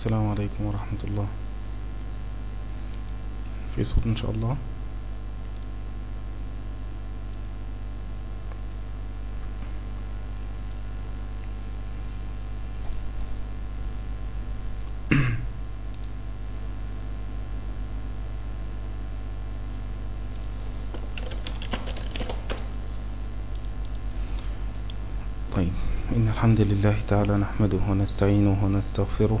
السلام عليكم ورحمة الله. في صوت إن شاء الله. طيب. إن الحمد لله تعالى نحمده ونستعينه ونستغفره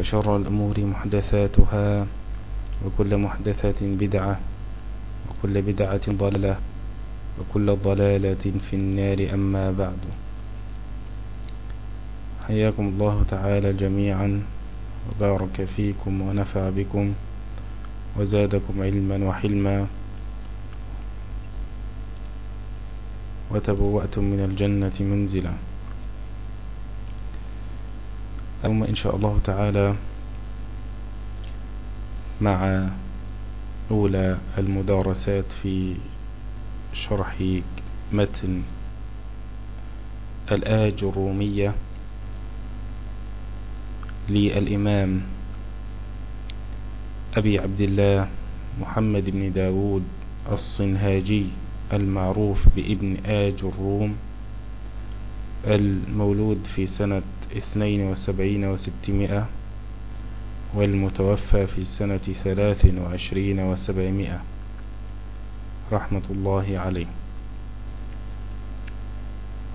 وشر الأمور محدثاتها وكل محدثة بدعة وكل بدعة ضلالة وكل ضلالة في النار أما بعد. حياكم الله تعالى جميعا وبارك فيكم ونفع بكم وزادكم علما وحلما وتبوأتم من الجنة منزلا. اليوم إن شاء الله تعالى مع أولى المدارسات في شرح متن الآج الرومية للإمام أبي عبد الله محمد بن داود الصنهاجي المعروف بابن آج الروم المولود في سنة اثنين وسبعين وستمائة والمتوفى في سنة ثلاث وعشرين وسبعمائة. رحمة الله عليه.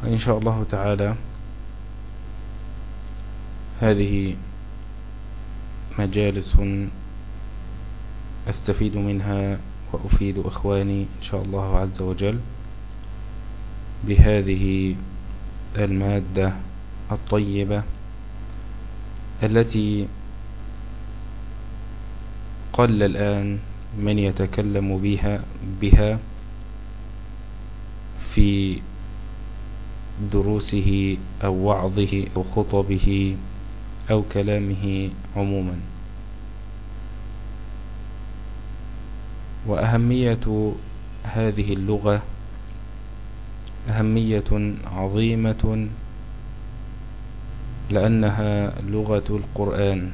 إن شاء الله تعالى هذه مجالس أستفيد منها وأفيد إخواني إن شاء الله عز وجل بهذه المادة. الطيبة التي قل الآن من يتكلم بها بها في دروسه أو وعظه أو خطبه أو كلامه عموما. وأهمية هذه اللغة أهمية عظيمة لأنها لغة القرآن.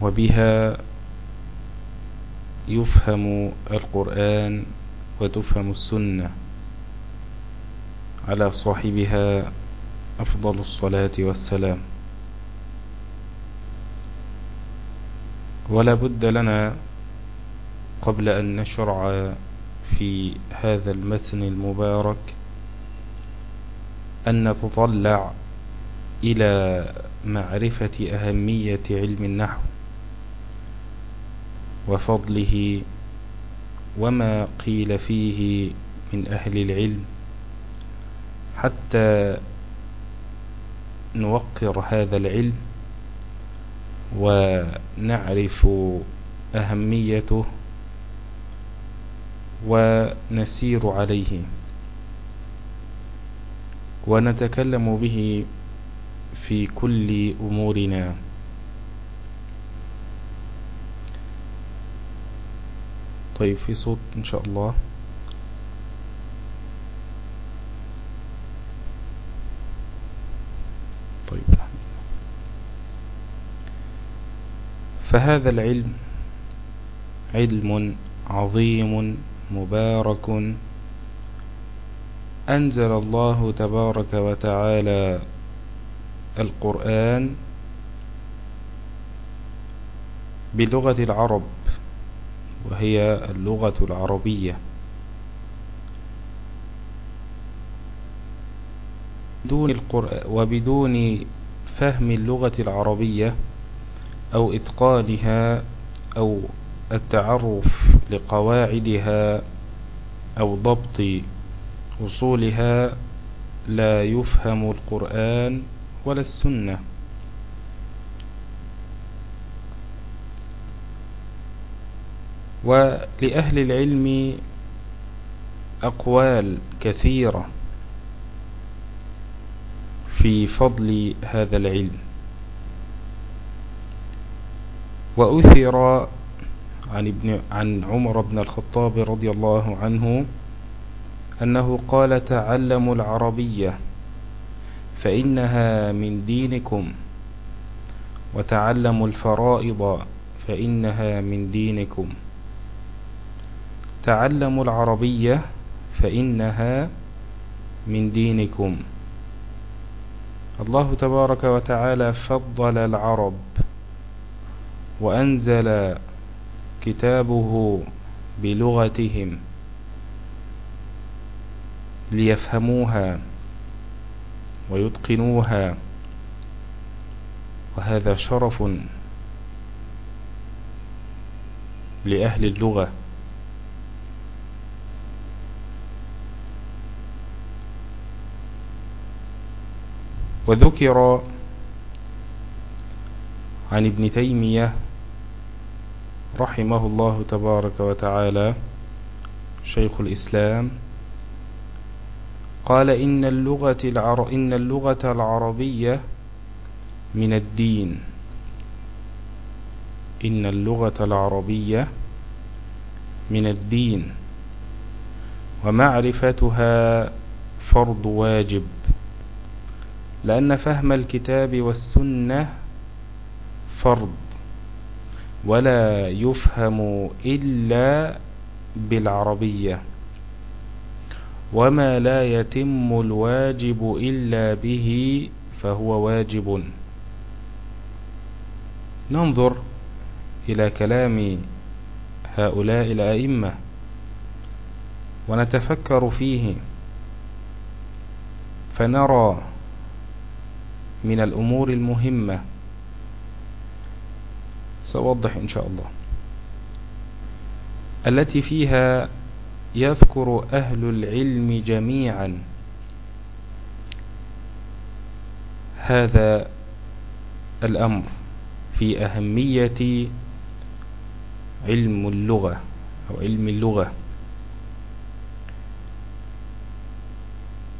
وبها يفهم القرآن وتفهم السنة. على صاحبها أفضل الصلاة والسلام. ولا بد لنا قبل أن نشرع في هذا المتن المبارك أن نتطلع إلى معرفة أهمية علم النحو وفضله وما قيل فيه من أهل العلم حتى نوقر هذا العلم ونعرف أهميته ونسير عليه. ونتكلم به في كل أمورنا. طيب في صوت إن شاء الله. طيب فهذا العلم علم عظيم مبارك أنزل الله تبارك وتعالى القرآن بلغة العرب وهي اللغة العربية. دون القرآن وبدون فهم اللغة العربية أو إتقانها أو التعرف لقواعدها أو ضبط أصولها لا يفهم القرآن ولا السنة. ولأهل العلم أقوال كثيرة في فضل هذا العلم. وأثر عن, ابن عن عمر بن الخطاب رضي الله عنه أنه قال تعلموا العربية فإنها من دينكم وتعلموا الفرائض فإنها من دينكم تعلموا العربية فإنها من دينكم الله تبارك وتعالى فضل العرب وأنزل كتابه بلغتهم ليفهموها ويتقنوها وهذا شرف لأهل اللغة. وذكر عن ابن تيمية رحمه الله تبارك وتعالى شيخ الإسلام قال إن اللغة, العر... إن اللغة العربية من الدين. إن اللغة العربية من الدين. ومعرفتها فرض واجب. لأن فهم الكتاب والسنة فرض. ولا يفهم إلا بالعربية. وما لا يتم الواجب إلا به فهو واجب. ننظر إلى كلام هؤلاء الأئمة ونتفكر فيه. فنرى من الأمور المهمة. سأوضح إن شاء الله. التي فيها يذكر أهل العلم جميعا. هذا الأمر في أهمية علم اللغة أو علم اللغة.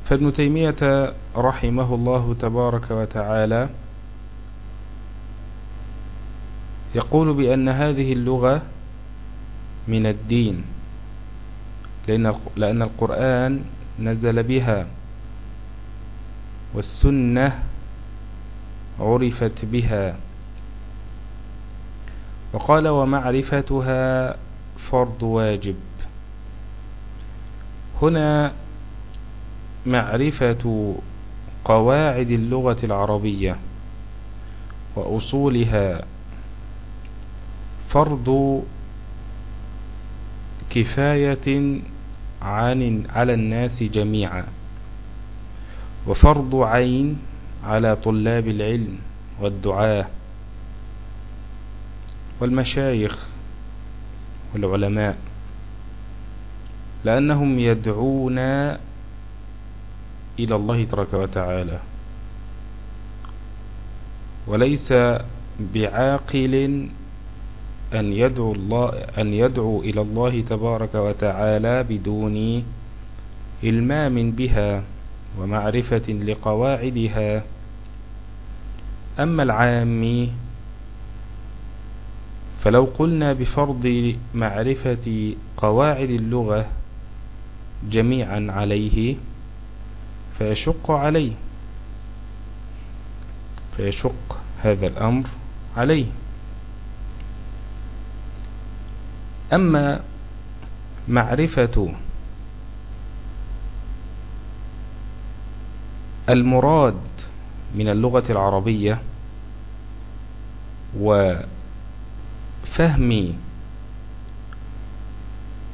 فابن تيمية رحمه الله تبارك وتعالى يقول بأن هذه اللغة من الدين. لأن لأن القرآن نزل بها والسنة عرفت بها. وقال ومعرفتها فرض واجب. هنا معرفة قواعد اللغة العربية وأصولها فرض كفاية عن على الناس جميعا. وفرض عين على طلاب العلم والدعاة والمشايخ والعلماء لأنهم يدعون إلى الله تبارك وتعالى. وليس بعاقل أن يدعو, الله أن يدعو إلى الله تبارك وتعالى بدون إلمام بها ومعرفة لقواعدها. أما العام فلو قلنا بفرض معرفة قواعد اللغة جميعا عليه فيشق عليه فيشق هذا الأمر عليه. أما معرفة المراد من اللغة العربية وفهم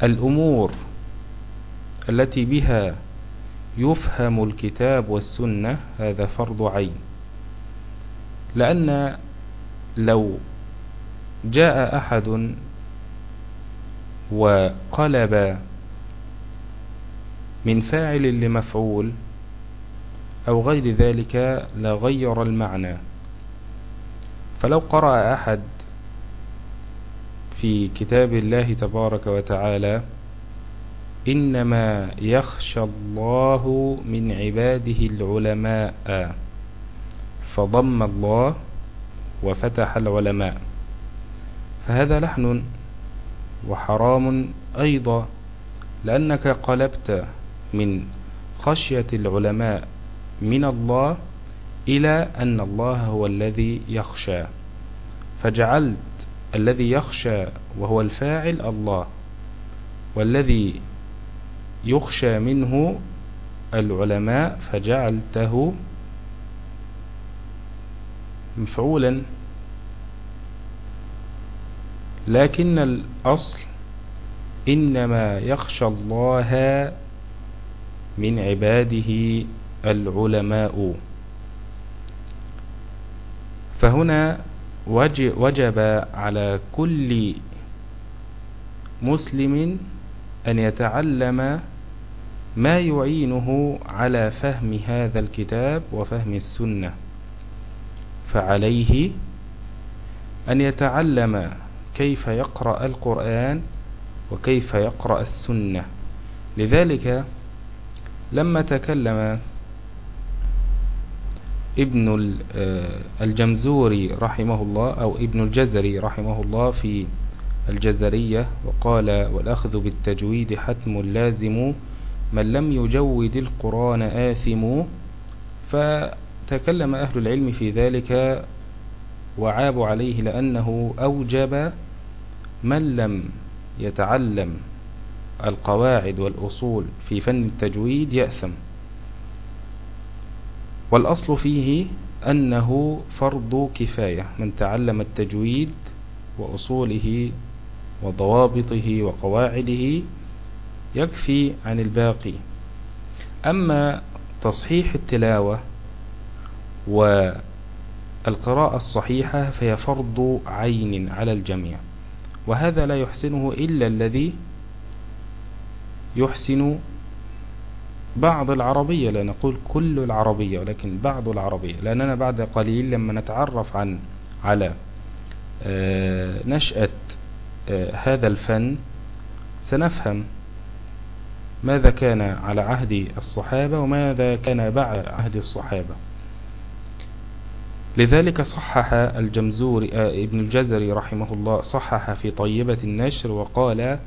الأمور التي بها يفهم الكتاب والسنة هذا فرض عين. لأن لو جاء أحد وقلب من فاعل لمفعول أو غير ذلك لغير المعنى. فلو قرأ أحد في كتاب الله تبارك وتعالى إنما يخشى الله من عباده العلماء فضم الله وفتح العلماء. فهذا لحن وحرام أيضا لأنك قلبت من خشية العلماء من الله إلى أن الله هو الذي يخشى فجعلت الذي يخشى وهو الفاعل الله والذي يخشى منه العلماء فجعلته مفعولا لكن الأصل إنما يخشى الله من عباده العلماء. فهنا وجب على كل مسلم أن يتعلم ما يعينه على فهم هذا الكتاب وفهم السنة. فعليه أن يتعلم كيف يقرأ القرآن وكيف يقرأ السنة. لذلك لما تكلم ابن آه، الجمزوري رحمه الله أو ابن الجزري رحمه الله في الجزرية وقال والأخذ بالتجويد حتم لازم من لم يجود القرآن آثم. فتكلم أهل العلم في ذلك وعابوا عليه لأنه أوجب من لم يتعلم القواعد والأصول في فن التجويد يأثم. والأصل فيه أنه فرض كفاية من تعلم التجويد وأصوله وضوابطه وقواعده يكفي عن الباقي. أما تصحيح التلاوة والقراءة الصحيحة فهي فرض عين على الجميع. وهذا لا يحسنه إلا الذي يحسن بعض العربية لا نقول كل العربية ولكن بعض العربية. لأننا بعد قليل لما نتعرف عن على آه، نشأة آه، هذا الفن سنفهم ماذا كان على عهد الصحابة وماذا كان بعد عهد الصحابة. لذلك صحح الجمزوري آه، ابن الجزري رحمه الله صحح في طيبة النشر وقال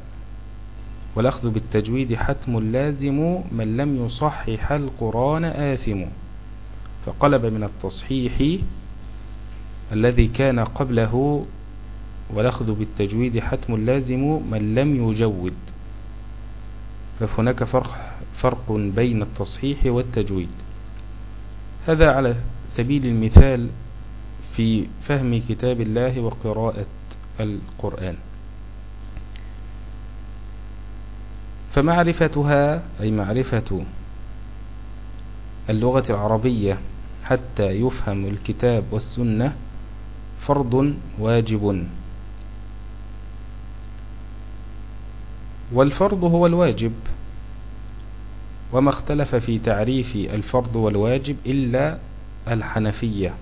والأخذ بالتجويد حتم لازم من لم يصحح القرآن آثم. فقلب من التصحيح الذي كان قبله والأخذ بالتجويد حتم لازم من لم يجود. فهناك فرق, فرق بين التصحيح والتجويد. هذا على سبيل المثال في فهم كتاب الله وقراءة القرآن. فمعرفتها أي معرفة اللغة العربية حتى يفهم الكتاب والسنة فرض واجب. والفرض هو الواجب وما اختلف في تعريف الفرض والواجب إلا الحنفية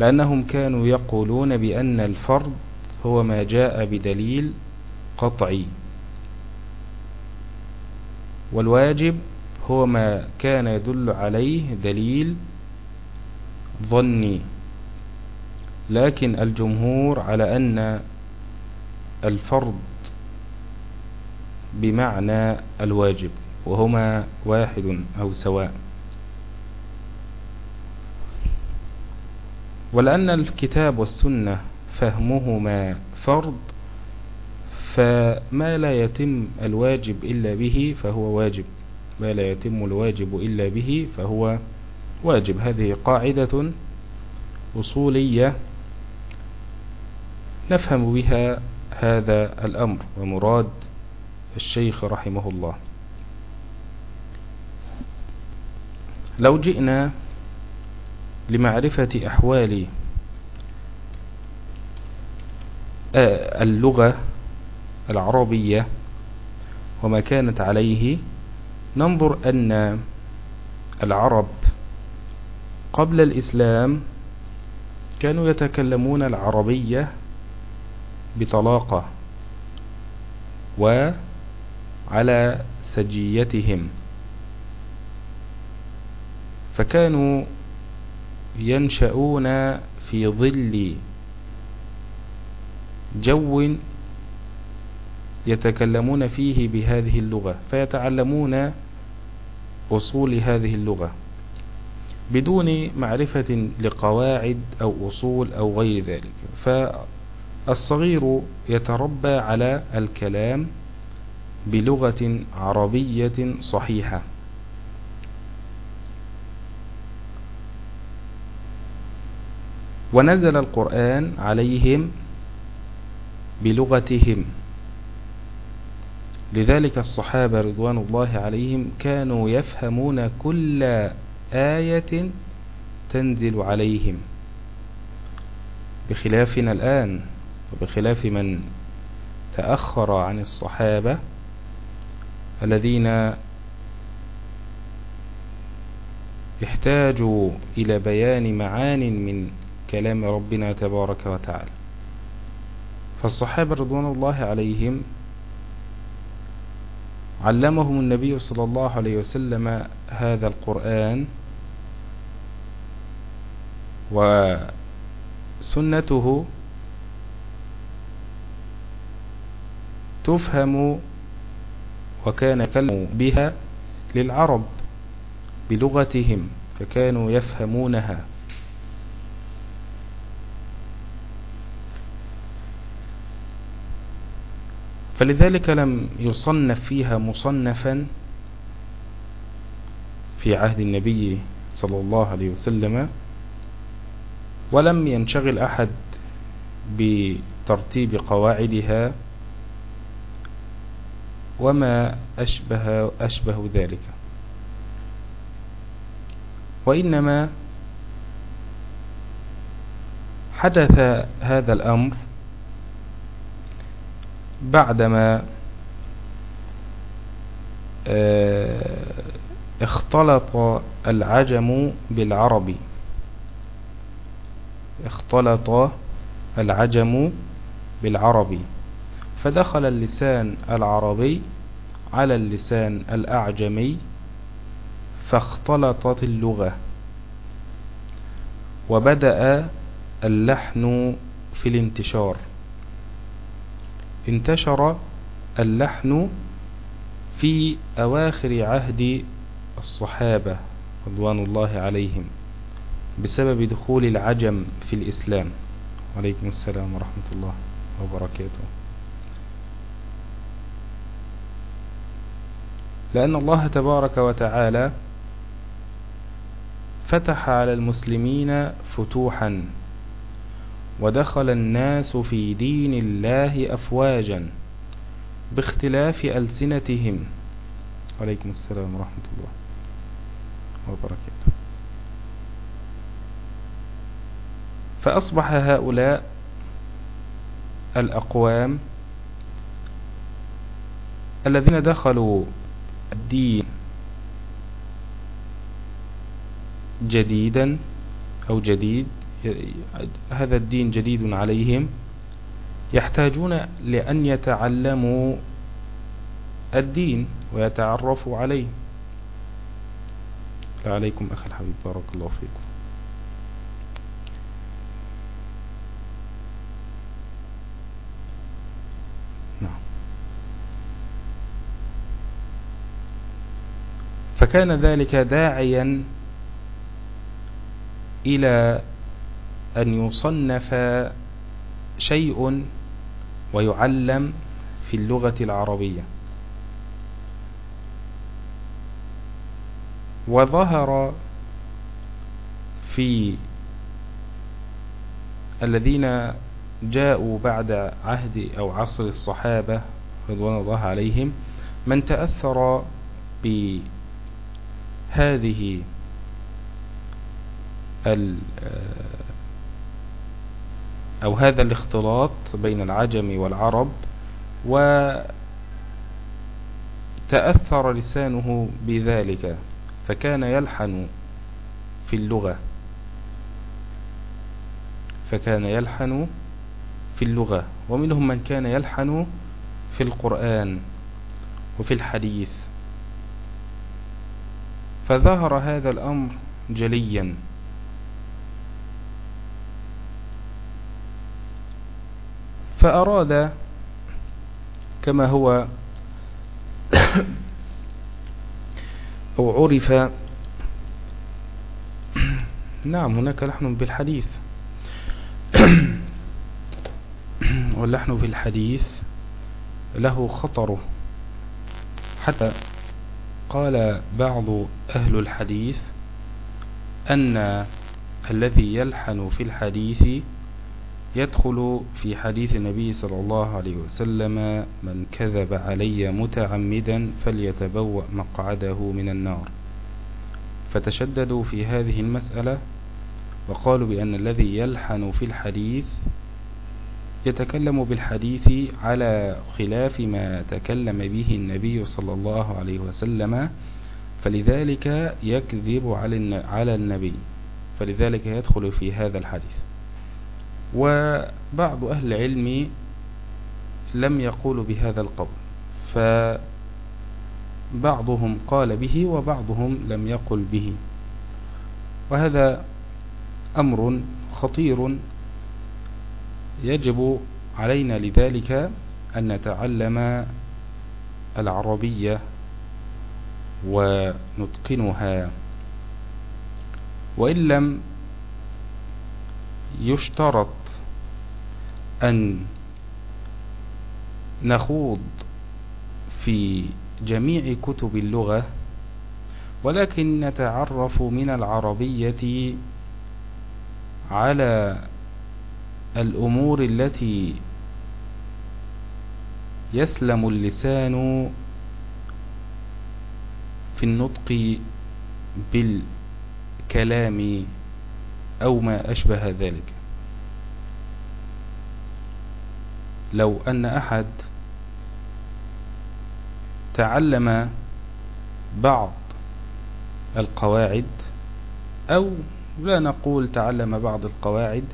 لأنهم كانوا يقولون بأن الفرض هو ما جاء بدليل قطعي والواجب هو ما كان يدل عليه دليل ظني. لكن الجمهور على أن الفرض بمعنى الواجب وهما واحد أو سواء. ولأن الكتاب والسنة فهمهما فرض فما لا يتم الواجب إلا به فهو واجب ما لا يتم الواجب إلا به فهو واجب. هذه قاعدة أصولية نفهم بها هذا الأمر ومراد الشيخ رحمه الله. لو جئنا لمعرفة أحوال آه، اللغة العربية وما كانت عليه ننظر أن العرب قبل الإسلام كانوا يتكلمون العربية بطلاقة وعلى سجيتهم. فكانوا ينشؤون في ظل جو يتكلمون فيه بهذه اللغة فيتعلمون أصول هذه اللغة بدون معرفة لقواعد أو أصول أو غير ذلك. فالصغير يتربى على الكلام بلغة عربية صحيحة. ونزل القرآن عليهم بلغتهم. لذلك الصحابة رضوان الله عليهم كانوا يفهمون كل آية تنزل عليهم. بخلافنا الآن وبخلاف من تأخر عن الصحابة الذين احتاجوا إلى بيان معان من كلام ربنا تبارك وتعالى. فالصحابة رضوان الله عليهم علمهم النبي صلى الله عليه وسلم هذا القرآن وسنته تفهم وكان يكلم بها للعرب بلغتهم فكانوا يفهمونها. فلذلك لم يصنف فيها مصنفا في عهد النبي صلى الله عليه وسلم ولم ينشغل أحد بترتيب قواعدها وما أشبه, أشبه ذلك. وإنما حدث هذا الأمر بعدما آه، اختلط العجم بالعربي اختلط العجم بالعربي فدخل اللسان العربي على اللسان الأعجمي فاختلطت اللغة. وبدأ اللحن في الانتشار. انتشر اللحن في أواخر عهد الصحابة رضوان الله عليهم بسبب دخول العجم في الإسلام. عليكم السلام ورحمة الله وبركاته. لأن الله تبارك وتعالى فتح على المسلمين فتوحا ودخل الناس في دين الله أفواجا باختلاف ألسنتهم. عليكم السلام ورحمة الله وبركاته. فأصبح هؤلاء الأقوام الذين دخلوا الدين جديدا أو جديد هذا الدين جديد عليهم. يحتاجون لأن يتعلموا الدين ويتعرفوا عليه. عليكم أخي الحبيب بارك الله فيكم. نعم. فكان ذلك داعيا إلى أن يصنف شيء ويعلم في اللغة العربية. وظهر في الذين جاءوا بعد عهد أو عصر الصحابة رضوان الله عليهم من تأثر بهذه أو هذا الاختلاط بين العجم والعرب وتأثر لسانه بذلك فكان يلحن في اللغة. فكان يلحن في اللغة ومنهم من كان يلحن في القرآن وفي الحديث. فظهر هذا الأمر جليا. فأراد كما هو أو عرف نعم هناك لحن بالحديث. واللحن بالحديث له خطره حتى قال بعض أهل الحديث أن الذي يلحن في الحديث يدخل في حديث النبي صلى الله عليه وسلم من كذب علي متعمدا فليتبوأ مقعده من النار. فتشددوا في هذه المسألة وقالوا بأن الذي يلحن في الحديث يتكلم بالحديث على خلاف ما تكلم به النبي صلى الله عليه وسلم فلذلك يكذب على النبي فلذلك يدخل في هذا الحديث. وبعض أهل العلم لم يقولوا بهذا القول فبعضهم قال به وبعضهم لم يقل به. وهذا أمر خطير يجب علينا لذلك أن نتعلم العربية ونتقنها. وإن لم يشترط أن نخوض في جميع كتب اللغة ولكن نتعرف من العربية على الأمور التي يسلم اللسان في النطق بالكلام أو ما أشبه ذلك. لو أن أحد تعلم بعض القواعد أو لا نقول تعلم بعض القواعد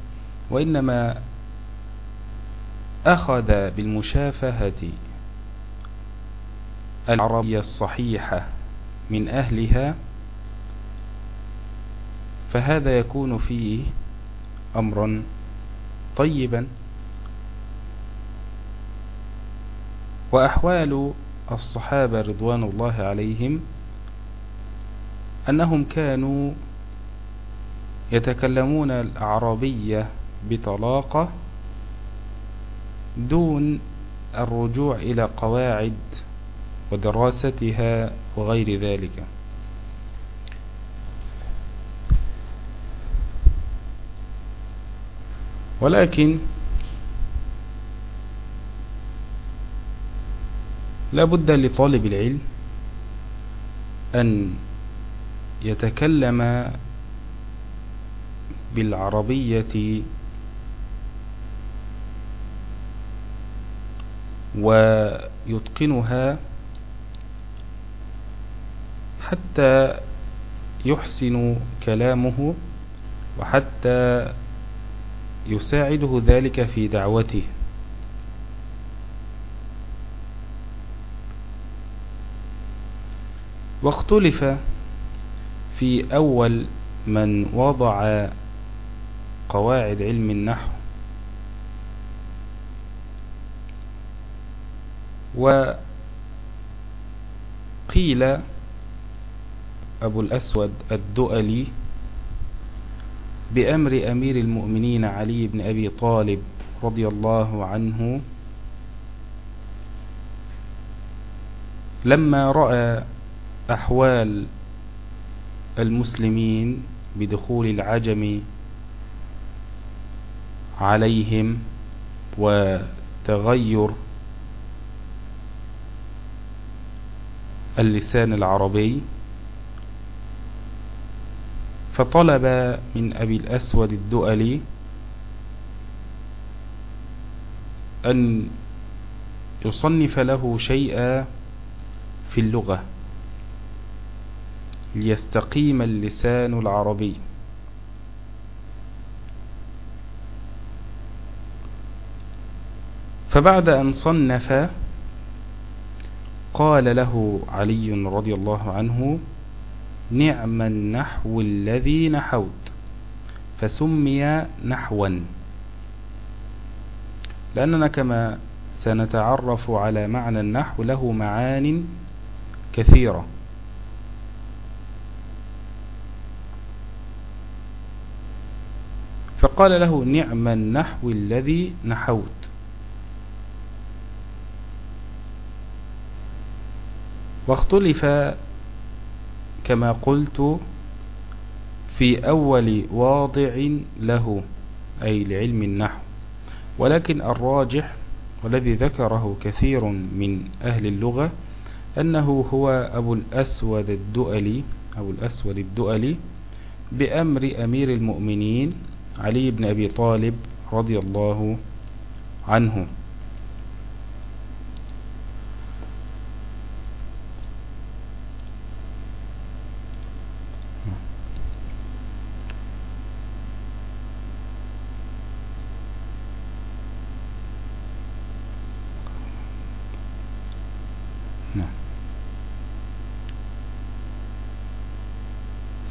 وإنما أخذ بالمشافهة العربية الصحيحة من أهلها فهذا يكون فيه أمرا طيبا. وأحوال الصحابة رضوان الله عليهم أنهم كانوا يتكلمون العربية بطلاقة دون الرجوع إلى قواعد ودراستها وغير ذلك. ولكن لا بد لطالب العلم أن يتكلم بالعربية ويتقنها حتى يحسن كلامه وحتى يساعده ذلك في دعوته. واختلف في أول من وضع قواعد علم النحو وقيل أبو الأسود الدؤلي بأمر أمير المؤمنين علي بن أبي طالب رضي الله عنه لما رأى أحوال المسلمين بدخول العجم عليهم وتغير اللسان العربي فطلب من أبي الأسود الدؤلي أن يصنف له شيئا في اللغة. ليستقيم اللسان العربي. فبعد أن صنف قال له علي رضي الله عنه نعم النحو الذي نحوت فسمي نحوا. لأننا كما سنتعرف على معنى النحو له معان كثيرة. فقال له نعم النحو الذي نحوت. واختلف كما قلت في أول واضع له أي لعلم النحو. ولكن الراجح والذي ذكره كثير من أهل اللغة أنه هو أبو الأسود الدؤلي أبو الأسود الدؤلي بأمر أمير المؤمنين علي بن أبي طالب رضي الله عنه.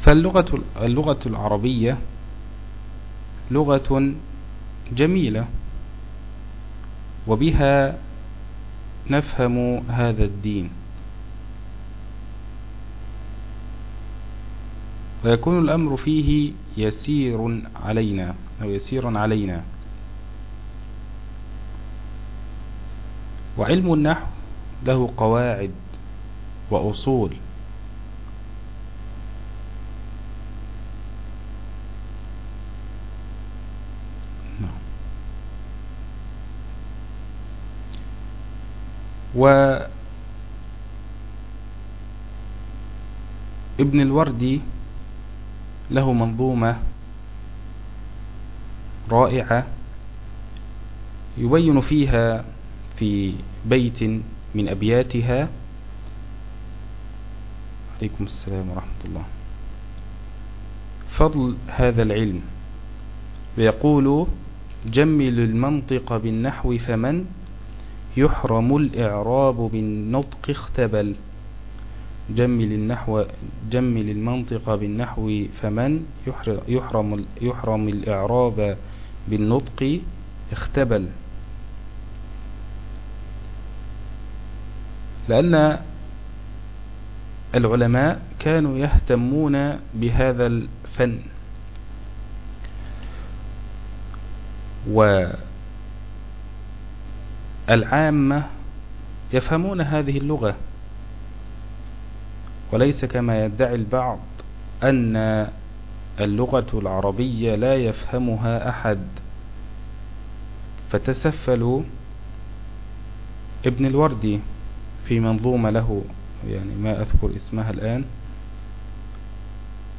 فاللغة اللغة العربية لغة جميلة وبها نفهم هذا الدين. ويكون الأمر فيه يسير علينا أو يسير علينا. وعلم النحو له قواعد وأصول. وابن الوردي له منظومة رائعة يبين فيها في بيت من أبياتها. عليكم السلام ورحمة الله. فضل هذا العلم. ويقول جمل المنطق بالنحو فمن؟ يحرم الإعراب بالنطق اختبل. جمل النحو جمل المنطق بالنحو فمن يحرم يحرم الإعراب بالنطق اختبل. لأن العلماء كانوا يهتمون بهذا الفن. العامة يفهمون هذه اللغة. وليس كما يدعي البعض أن اللغة العربية لا يفهمها أحد. فتسفلوا ابن الوردي في منظومة له يعني ما أذكر اسمها الآن.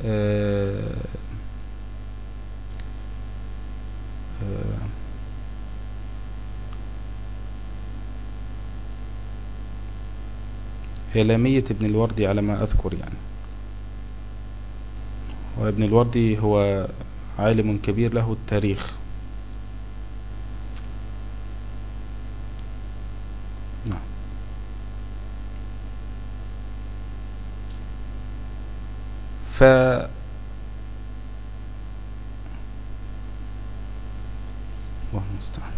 آه آه هي لامية ابن الوردي على ما أذكر يعني. وابن الوردي هو عالم كبير له التاريخ. نعم الله المستعان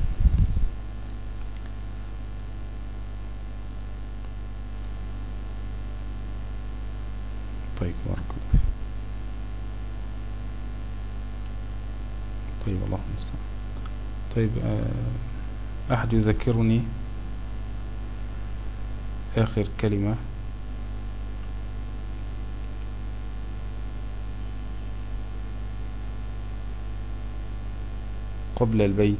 طيب بارك الله فيك طيب الله المستعان طيب آه، أحد يذكرني آخر كلمة. قبل البيت.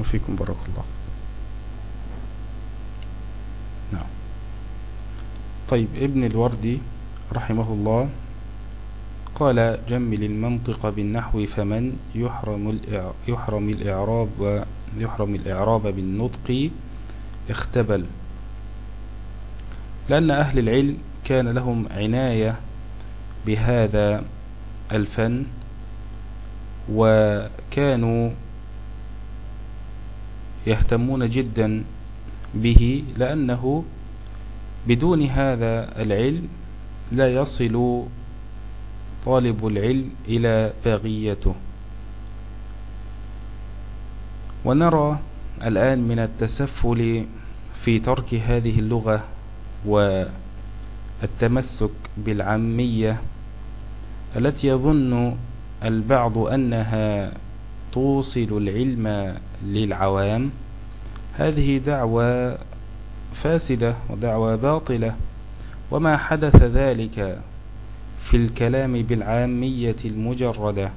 وفيكم بارك الله. طيب ابن الوردي رحمه الله قال جمل المنطق بالنحو فمن يحرم يحرم الإعراب ويحرم الإعراب بالنطق اختبل. لأن أهل العلم كان لهم عناية بهذا الفن وكانوا يهتمون جدا به لأنه بدون هذا العلم لا يصل طالب العلم إلى باغيته. ونرى الآن من التسفل في ترك هذه اللغة والتمسك بالعامية التي يظن البعض أنها توصل العلم للعوام. هذه دعوة فاسدة ودعوة باطلة وما حدث ذلك في الكلام بالعامية المجردة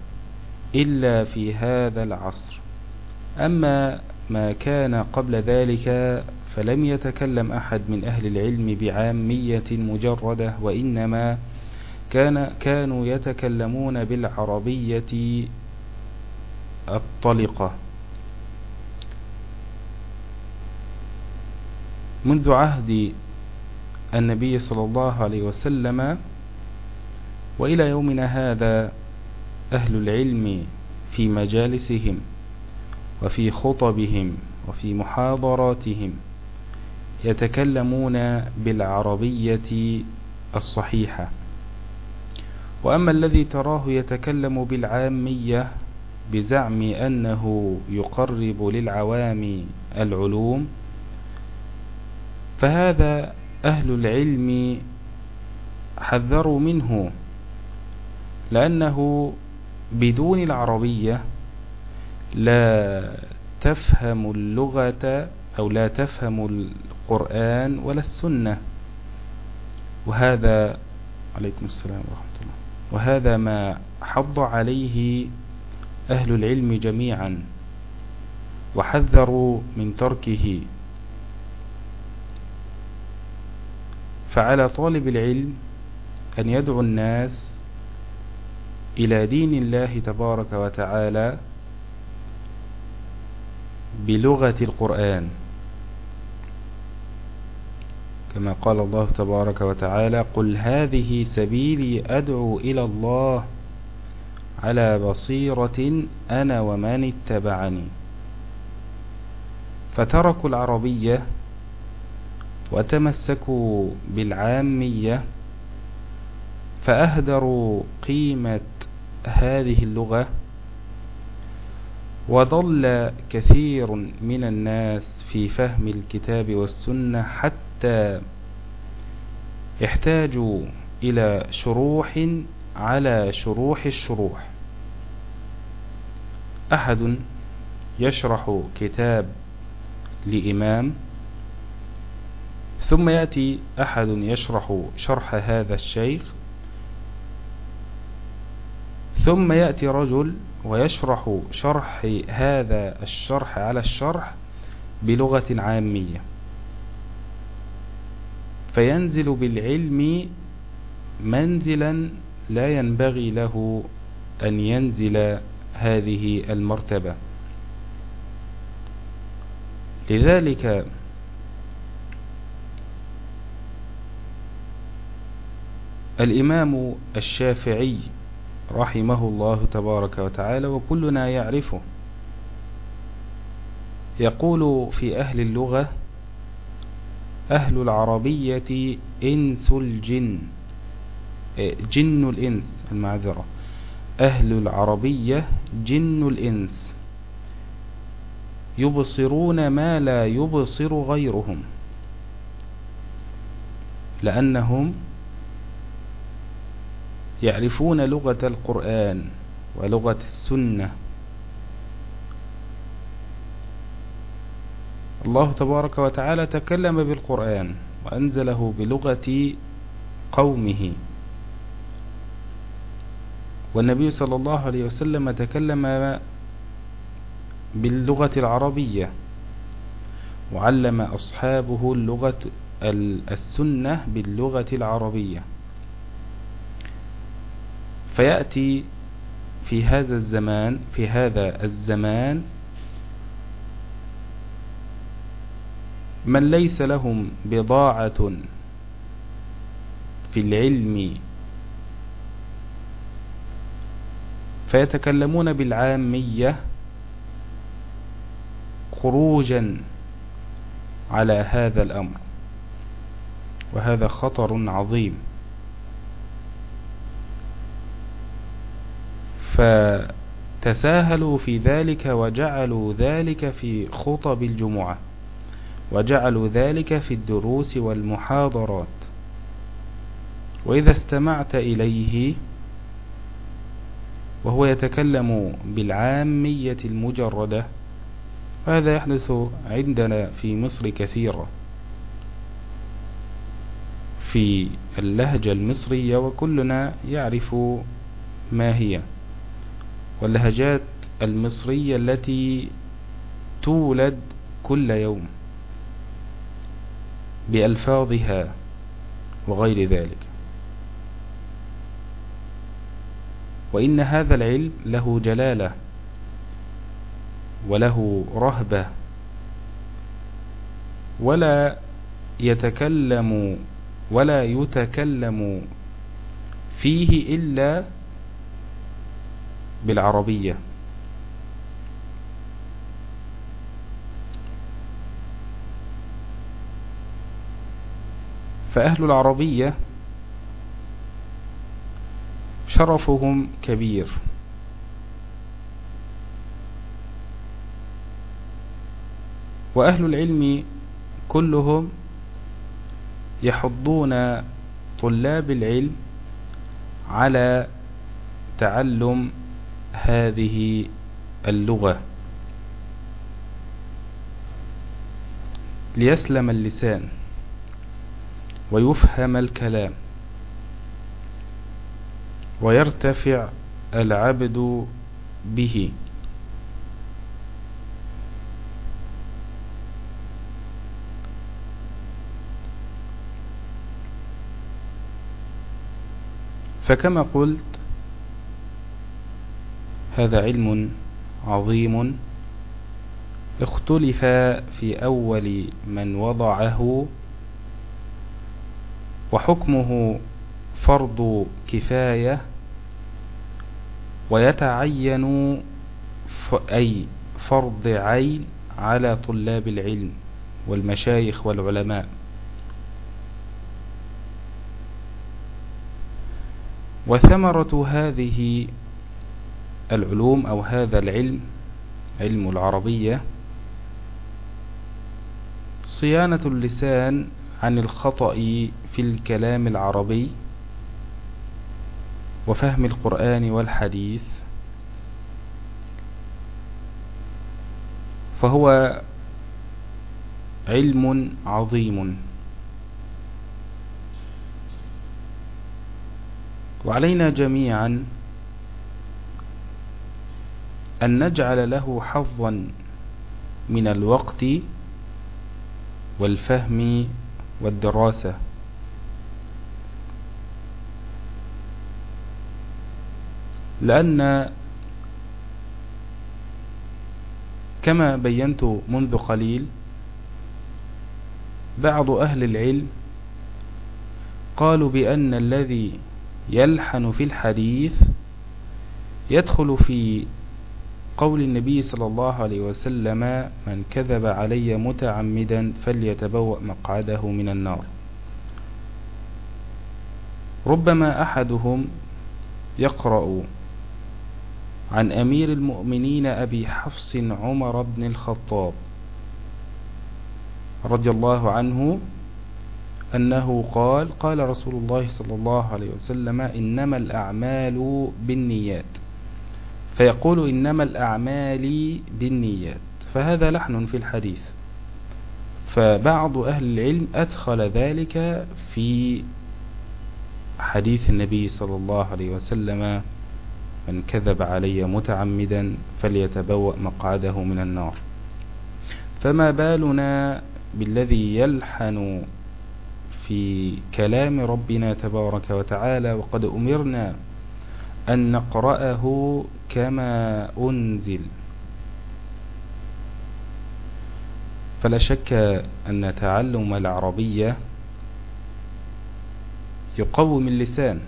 إلا في هذا العصر. أما ما كان قبل ذلك فلم يتكلم أحد من أهل العلم بعامية مجردة وإنما كان كانوا يتكلمون بالعربية الطلقة. منذ عهد النبي صلى الله عليه وسلم وإلى يومنا هذا أهل العلم في مجالسهم وفي خطبهم وفي محاضراتهم يتكلمون بالعربية الصحيحة. وأما الذي تراه يتكلم بالعامية بزعم أنه يقرب للعوام العلوم فهذا أهل العلم حذروا منه لأنه بدون العربية لا تفهم اللغة أو لا تفهم القرآن ولا السنة. وهذا عليكم السلام ورحمة الله. وهذا ما حض عليه أهل العلم جميعا وحذروا من تركه. فعلى طالب العلم أن يدعو الناس إلى دين الله تبارك وتعالى بلغة القرآن. كما قال الله تبارك وتعالى قل هذه سبيلي أدعو إلى الله على بصيرة أنا ومن اتبعني. فتركوا العربية وتمسكوا بالعامية فأهدروا قيمة هذه اللغة وضل كثير من الناس في فهم الكتاب والسنة حتى احتاجوا إلى شروح على شروح الشروح. أحد يشرح كتاب لإمام ثم يأتي أحد يشرح شرح هذا الشيخ ثم يأتي رجل ويشرح شرح هذا الشرح على الشرح بلغة عامية. فينزل بالعلم منزلا لا ينبغي له أن ينزل هذه المرتبة. لذلك الإمام الشافعي رحمه الله تبارك وتعالى وكلنا يعرفه. يقول في أهل اللغة أهل العربية إنس الجن جن الإنس المعذرة. أهل العربية جن الإنس. يبصرون ما لا يبصر غيرهم لأنهم يعرفون لغة القرآن ولغة السنة. الله تبارك وتعالى تكلم بالقرآن وأنزله بلغة قومه. والنبي صلى الله عليه وسلم تكلم باللغة العربية وعلم أصحابه اللغة السنة باللغة العربية. فيأتي في هذا الزمان في هذا الزمان من ليس لهم بضاعة في العلم. فيتكلمون بالعامية خروجا على هذا الأمر وهذا خطر عظيم. فتساهلوا في ذلك وجعلوا ذلك في خطب الجمعة وجعلوا ذلك في الدروس والمحاضرات. وإذا استمعت إليه وهو يتكلم بالعامية المجردة وهذا يحدث عندنا في مصر كثيرا. في اللهجة المصرية وكلنا يعرف ما هي. واللهجات المصرية التي تولد كل يوم بألفاظها وغير ذلك. وإن هذا العلم له جلالة وله رهبة ولا يتكلم ولا يتكلم فيه إلا بالعربية. فأهل العربية شرفهم كبير. وأهل العلم كلهم يحضون طلاب العلم على تعلم هذه اللغة. ليسلم اللسان ويفهم الكلام. ويرتفع العبد به. فكما قلت هذا علم عظيم. اختلف في أول من وضعه وحكمه فرض كفاية ويتعين أي فرض عين على طلاب العلم والمشايخ والعلماء. وثمرة هذه العلوم أو هذا العلم علم العربية صيانة اللسان عن الخطأ في الكلام العربي وفهم القرآن والحديث. فهو علم عظيم. وعلينا جميعا أن نجعل له حظا من الوقت والفهم والدراسة. لأن كما بينت منذ قليل بعض أهل العلم قالوا بأن الذي يلحن في الحديث يدخل في قول النبي صلى الله عليه وسلم من كذب علي متعمدا فليتبوأ مقعده من النار. ربما أحدهم يقرأ عن أمير المؤمنين أبي حفص عمر بن الخطاب رضي الله عنه أنه قال قال رسول الله صلى الله عليه وسلم إنما الأعمال بالنيات. فيقول إنما الأعمال بالنيات. فهذا لحن في الحديث. فبعض أهل العلم أدخل ذلك في حديث النبي صلى الله عليه وسلم من كذب علي متعمدا فليتبوأ مقعده من النار. فما بالنا بالذي يلحن في كلام ربنا تبارك وتعالى وقد أمرنا أن نقرأه كما أنزل. فلا شك أن تعلم العربية يقوم اللسان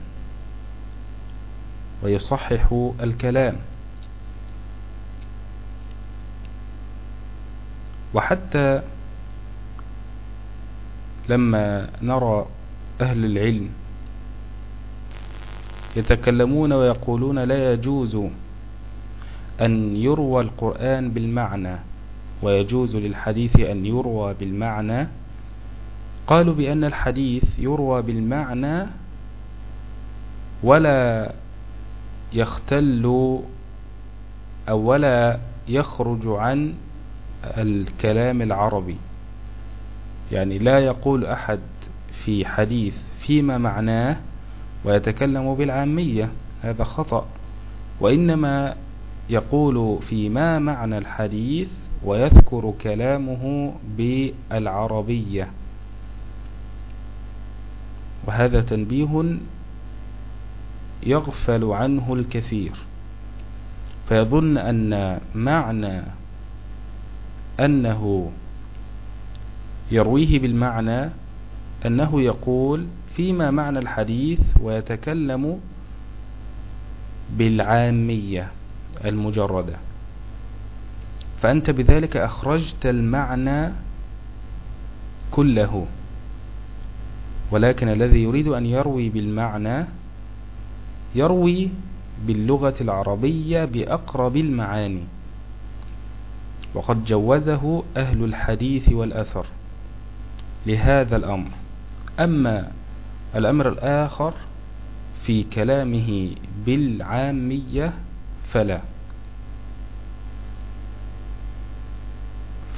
ويصحح الكلام. وحتى لما نرى أهل العلم يتكلمون ويقولون لا يجوز أن يروى القرآن بالمعنى ويجوز للحديث أن يروى بالمعنى. قالوا بأن الحديث يروى بالمعنى ولا يختل أو ولا يخرج عن الكلام العربي. يعني لا يقول أحد في حديث فيما معناه ويتكلم بالعامية هذا خطأ. وإنما يقول فيما معنى الحديث ويذكر كلامه بالعربية. وهذا تنبيه يغفل عنه الكثير. فيظن أن معنى أنه يرويه بالمعنى أنه يقول فيما معنى الحديث ويتكلم بالعامية. المجردة. فأنت بذلك أخرجت المعنى كله ولكن الذي يريد أن يروي بالمعنى يروي باللغة العربية بأقرب المعاني. وقد جوزه أهل الحديث والأثر لهذا الأمر. أما الأمر الآخر في كلامه بالعامية فلا.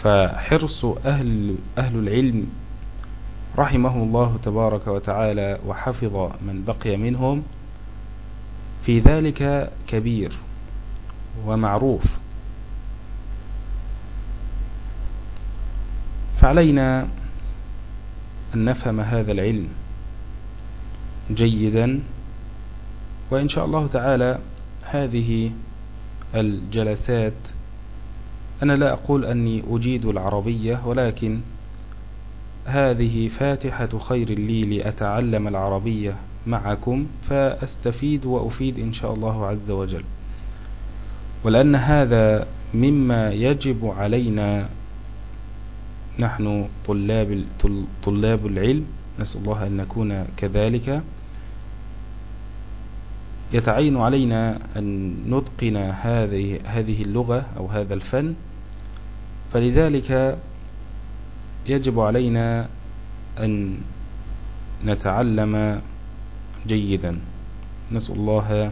فحرص أهل, أهل العلم رحمه الله تبارك وتعالى وحفظ من بقي منهم في ذلك كبير ومعروف. فعلينا أن نفهم هذا العلم جيدا وإن شاء الله تعالى هذه الجلسات. أنا لا أقول أني أجيد العربية ولكن هذه فاتحة خير لي لأتعلم العربية معكم فأستفيد وأفيد إن شاء الله عز وجل. ولأن هذا مما يجب علينا نحن طلاب طلاب العلم. نسأل الله أن نكون كذلك. يتعين علينا أن نتقن هذه هذه اللغة أو هذا الفن. فلذلك يجب علينا أن نتعلم جيدا. نسأل الله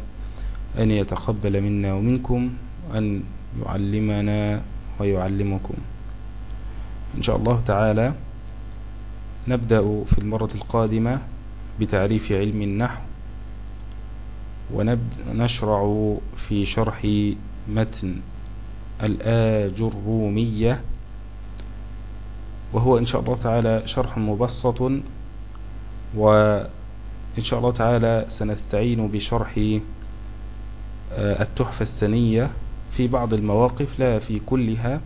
أن يتقبل منا ومنكم أن يعلمنا ويعلمكم. إن شاء الله تعالى نبدأ في المرة القادمة بتعريف علم النحو. ونشرع في شرح متن الآج الرومية وهو إن شاء الله تعالى شرح مبسط وإن شاء الله تعالى سنستعين بشرح آه، التحفة السنية في بعض المواقف لا في كلها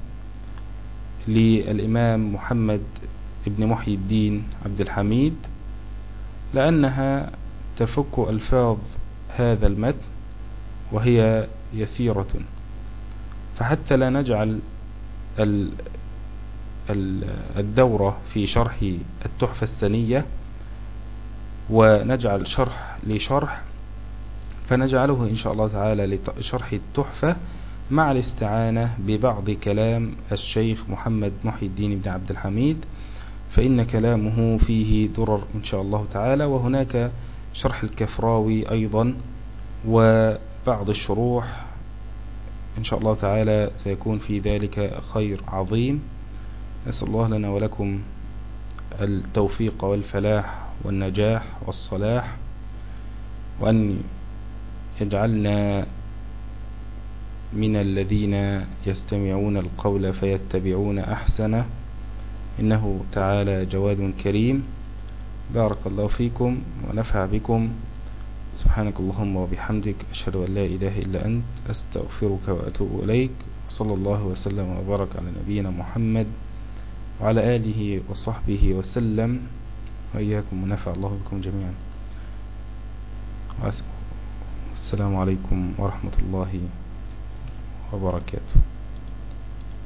للإمام محمد ابن محي الدين عبد الحميد لأنها تفك ألفاظ هذا المتن وهي يسيرة. فحتى لا نجعل الدورة في شرح التحفة السنية ونجعل شرح لشرح فنجعله إن شاء الله تعالى لشرح التحفة مع الاستعانة ببعض كلام الشيخ محمد محي الدين بن عبد الحميد فإن كلامه فيه درر إن شاء الله تعالى وهناك شرح الكفراوي أيضا وبعض الشروح إن شاء الله تعالى سيكون في ذلك خير عظيم. نسأل الله لنا ولكم التوفيق والفلاح والنجاح والصلاح وأن يجعلنا من الذين يستمعون القول فيتبعون أحسنه. إنه تعالى جواد كريم. بارك الله فيكم ونفع بكم. سبحانك اللهم وبحمدك أشهد أن لا إله إلا أنت أستغفرك وأتوب إليك. صلى الله وسلم وبارك على نبينا محمد وعلى آله وصحبه وسلم. وإياكم ونفع الله بكم جميعا. والسلام عليكم ورحمة الله وبركاته.